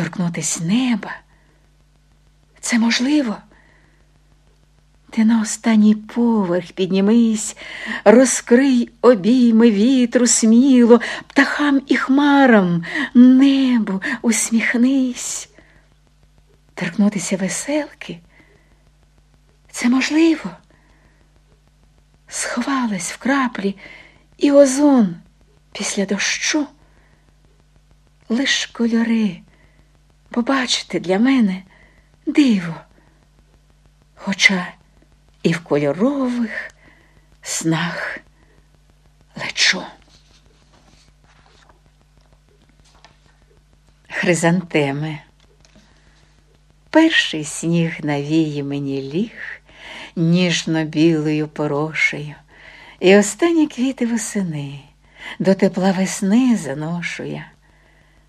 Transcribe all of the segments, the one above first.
торкнутись неба. Це можливо. Ти на останній поверх піднімись, розкрий обійми вітру сміло, птахам і хмарам, небу усміхнись. Торкнутися веселки. Це можливо. Сховалась в краплі і озон після дощу. Лиш кольори побачити для мене диво. Хоча і в кольорових снах лечу. Хризантеми. Перший сніг навіє мені ліг ніжно-білою порошею, і останні квіти восени до тепла весни заношу я,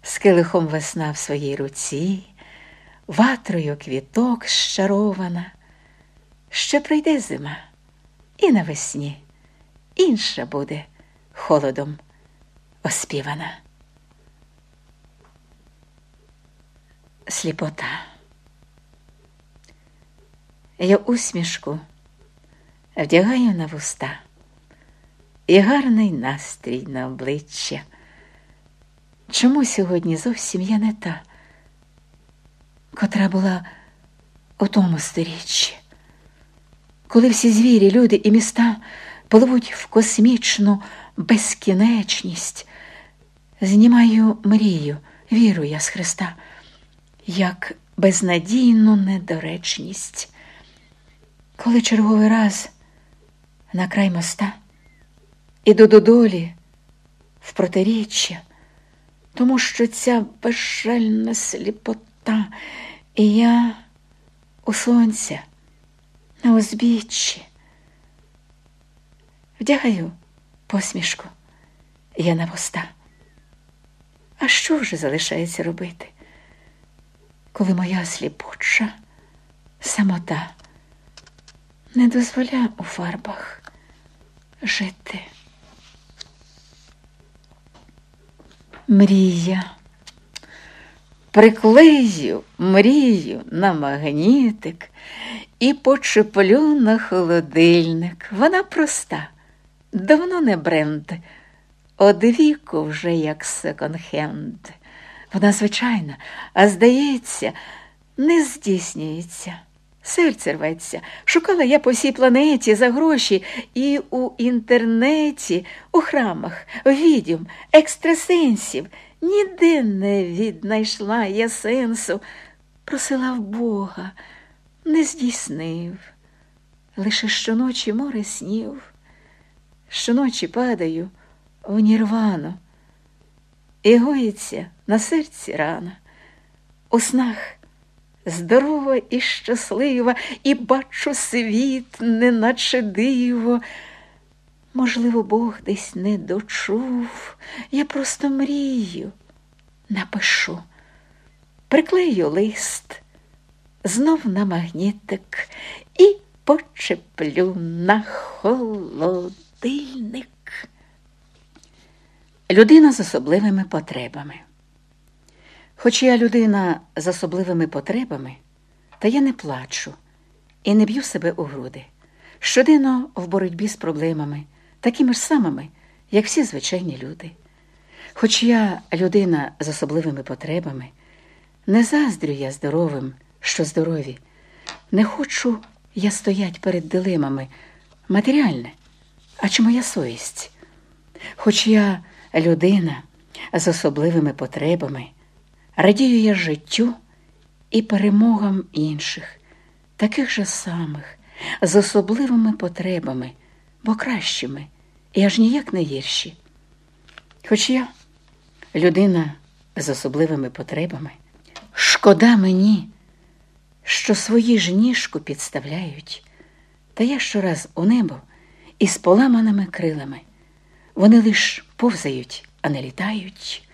з килихом весна в своїй руці, ватрою квіток щарована. Ще прийде зима, і навесні інша буде холодом оспівана. Сліпота. Я усмішку вдягаю на вуста і гарний настрій на обличчя. Чому сьогодні зовсім я не та, котра була у тому сторіччі? коли всі звірі, люди і міста пливуть в космічну безкінечність, знімаю мрію, віру я з Христа, як безнадійну недоречність. Коли черговий раз на край моста іду до долі в протиріччя, тому що ця безжальна сліпота, і я у сонця на узбіччі. Вдягаю посмішку я на вуста. А що вже залишається робити, коли моя сліпуча самота не дозволяє у фарбах жити? Мрія. Приклею мрію на магнітик і почеплю на холодильник. Вона проста, давно не бренд, од віку вже як секонд-хенд. Вона звичайна, а здається, не здійснюється. Серце рветься. Шукала я по всій планеті за гроші і у інтернеті, у храмах, відьом, екстрасенсів. Ніде не віднайшла я сенсу, просила в Бога. Не здійснив, лише щоночі море снів, щоночі падаю в нірвану, і гоїться на серці рана, у снах здорова і щаслива, і бачу світ, неначе диво. Можливо, Бог десь не дочув, я просто мрію, напишу, приклею лист знов на магнітик і почеплю на холодильник. Людина з особливими потребами. Хоч я людина з особливими потребами, та я не плачу і не б'ю себе у груди. Щоденно в боротьбі з проблемами, такими ж самими, як всі звичайні люди. Хоч я людина з особливими потребами, не заздрю я здоровим що здорові. Не хочу я стоять перед дилемами матеріальне, а чи моя совість. Хоч я людина з особливими потребами, радію я життю і перемогам інших, таких же самих, з особливими потребами, бо кращими і аж ніяк не гірші. Хоч я людина з особливими потребами, шкода мені що свої ж ніжку підставляють, та я щораз у небо із поламаними крилами. Вони лиш повзають, а не літають.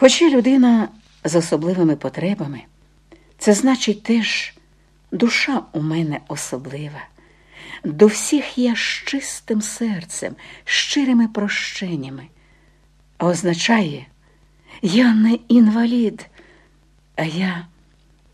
Хоч і людина з особливими потребами, це значить теж душа у мене особлива. До всіх я з чистим серцем, щирими прощеннями, а означає, я не інвалід, А я